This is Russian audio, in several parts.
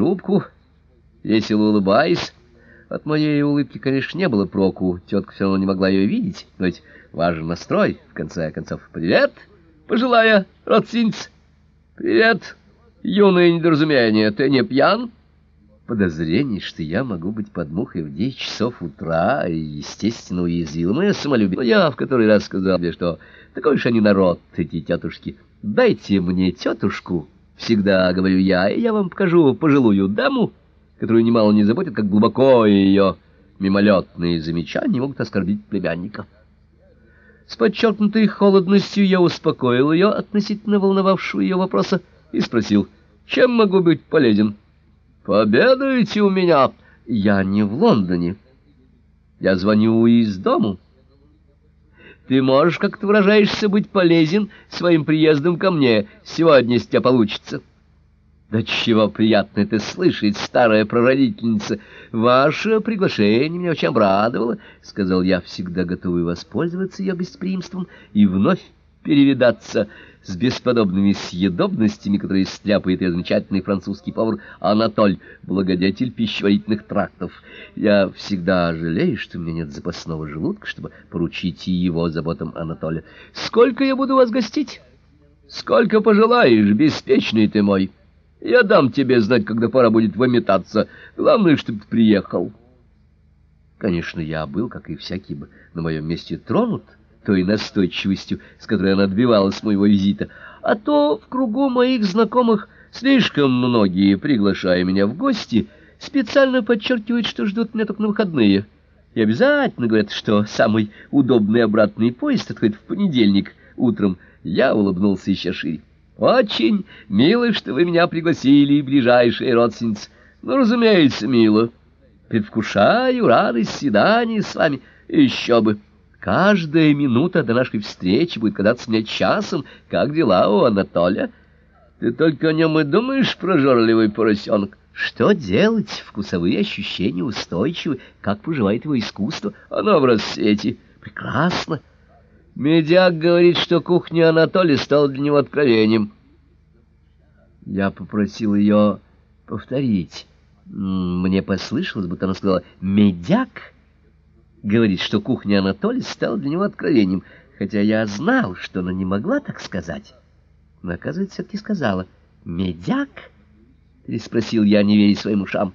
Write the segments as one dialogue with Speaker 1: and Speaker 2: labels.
Speaker 1: трубку, весело улыбаясь. От моей улыбки, конечно, не было проку, тетка все равно не могла ее видеть, но ведь важен настрой, в конце концов. «Привет, пожилая родственница!» «Привет, юное недоразумение, ты не пьян?» Подозрение, что я могу быть под мухой в десять часов утра, естественно, уязвило мое самолюбие. Но я в который раз сказал мне, что такой уж они народ, эти тетушки. «Дайте мне тетушку», — всегда говорю я, и я вам покажу пожилую даму, которую немало не заботит, как глубоко ее мимолетные замечания могут оскорбить племянника. С подчеркнутой холодностью я успокоил ее относительно волновавшего ее вопроса и спросил, чем могу быть полезен. «Победаете у меня?» «Я не в Лондоне. Я звоню из дому». «Ты можешь, как ты выражаешься, быть полезен своим приездом ко мне. Сегодня с тебя получится». «Да чего приятно это слышать, старая прародительница! Ваше приглашение меня очень обрадовало», — сказал я, всегда готовый воспользоваться ее гостеприимством и вновь перевидаться с бесподобными съедобностями, которые стряпает ее замечательный французский повар Анатоль, благодетель пищеварительных трактов. Я всегда жалею, что у меня нет запасного желудка, чтобы поручить его заботам Анатолия. «Сколько я буду вас гостить?» «Сколько пожелаешь, беспечный ты мой!» Я дам тебе знать, когда пора будет выметаться. Главное, чтобы ты приехал. Конечно, я был, как и всякий бы, на моем месте тронут той настойчивостью, с которой она отбивалась моего визита. А то в кругу моих знакомых слишком многие, приглашая меня в гости, специально подчеркивают, что ждут меня только на выходные. И обязательно говорят, что самый удобный обратный поезд отходит в понедельник утром. Я улыбнулся еще шире. Очень мило, что вы меня пригласили, ближайшие родственницы. Ну, разумеется, мило. Предвкушаю радость свидания с вами. Еще бы. Каждая минута до нашей встречи будет казаться мне часом. Как дела у Анатолия? Ты только о нем и думаешь, прожорливый поросенок. Что делать? Вкусовые ощущения устойчивы. Как поживает его искусство? Оно в рассвете. Прекрасно. Медиак говорит, что кухня Анатолия стала для него откровением. Я попросил ее повторить. Мне послышалось, будто она сказала «Медяк» говорит, что кухня Анатолия стала для него откровением, хотя я знал, что она не могла так сказать. Но, оказывается, все-таки сказала «Медяк?» — переспросил я, не веря своим ушам.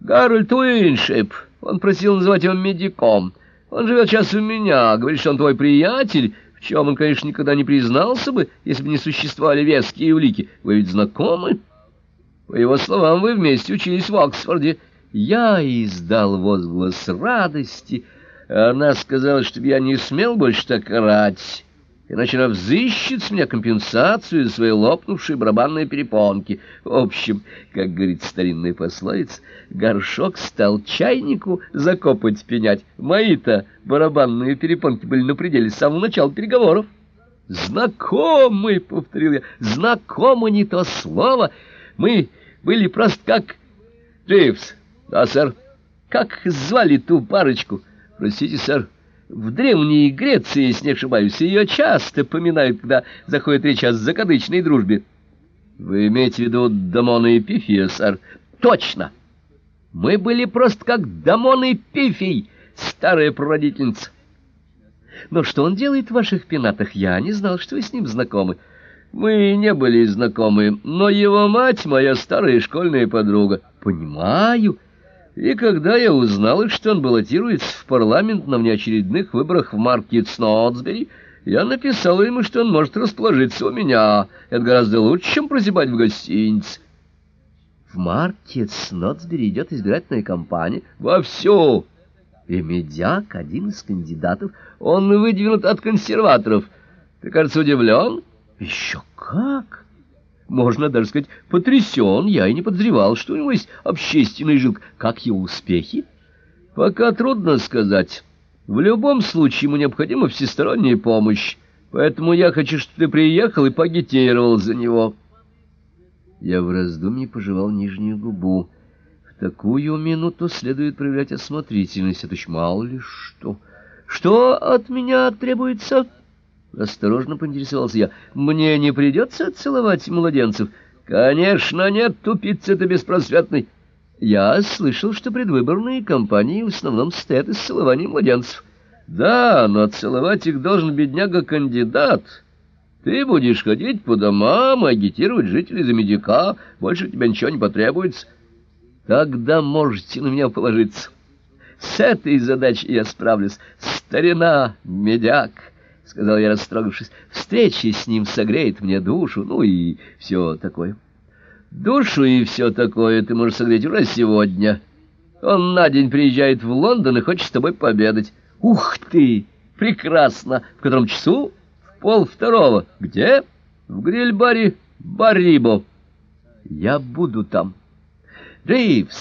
Speaker 1: «Гарольд Уиншип. Он просил называть его Медяком». Он живет сейчас у меня, говорит, что он твой приятель, в чем он, конечно, никогда не признался бы, если бы не существовали веские улики. Вы ведь знакомы? По его словам, вы вместе учились в Оксфорде. Я издал возглас радости. Она сказала, чтобы я не смел больше так орать иначе она взыщет с меня компенсацию за свои лопнувшие барабанные перепонки. В общем, как говорит старинная пословица, горшок стал чайнику закопать пенять. Мои-то барабанные перепонки были на пределе с самого начала переговоров. «Знакомы!» — повторил я. «Знакомы не то слово. Мы были просто как...» «Дживс!» «Да, сэр!» «Как звали ту парочку?» «Простите, сэр!» В Древней Греции, если не ошибаюсь, ее часто поминают, когда заходит речь о закадычной дружбе. Вы имеете в виду Дамона и Пифия, сэр? Точно! Мы были просто как Дамон и Пифий, старая прародительница. Но что он делает в ваших пенатах? Я не знал, что вы с ним знакомы. Мы не были знакомы, но его мать моя старая школьная подруга. Понимаю. И когда я узнал, что он баллотируется в парламент на внеочередных выборах в маркет Снотсбери, я написал ему, что он может расположиться у меня. Это гораздо лучше, чем прозябать в гостинице. В маркет Снотсбери идет избирательная кампания. Вовсю! И Медяк, один из кандидатов, он выдвинут от консерваторов. Ты, кажется, удивлен? Еще как! Можно даже сказать, потрясен. Я и не подозревал, что у него есть общественный жилк. Как его успехи? Пока трудно сказать. В любом случае ему необходима всесторонняя помощь. Поэтому я хочу, чтобы ты приехал и погитировал за него. Я в раздумье пожевал нижнюю губу. В такую минуту следует проявлять осмотрительность, это ж мало ли что. Что от меня требуется? — Осторожно поинтересовался я. «Мне не придется целовать младенцев?» Конечно, нет, тупица ты беспросветный. Я слышал, что предвыборные кампании в основном состоят из целования младенцев. Да, но целовать их должен бедняга-кандидат. Ты будешь ходить по домам, агитировать жителей за медика, больше тебе ничего не потребуется. Тогда можете на меня положиться. С этой задачей я справлюсь. Старина, медяк, — сказал я, растрогавшись, — встреча с ним согреет мне душу, ну и все такое. Душу и все такое ты можешь согреть уже сегодня. Он на день приезжает в Лондон и хочет с тобой пообедать. Ух ты! Прекрасно! В котором часу? В пол второго. Где? В гриль-баре Барибо. Я буду там. Ривз!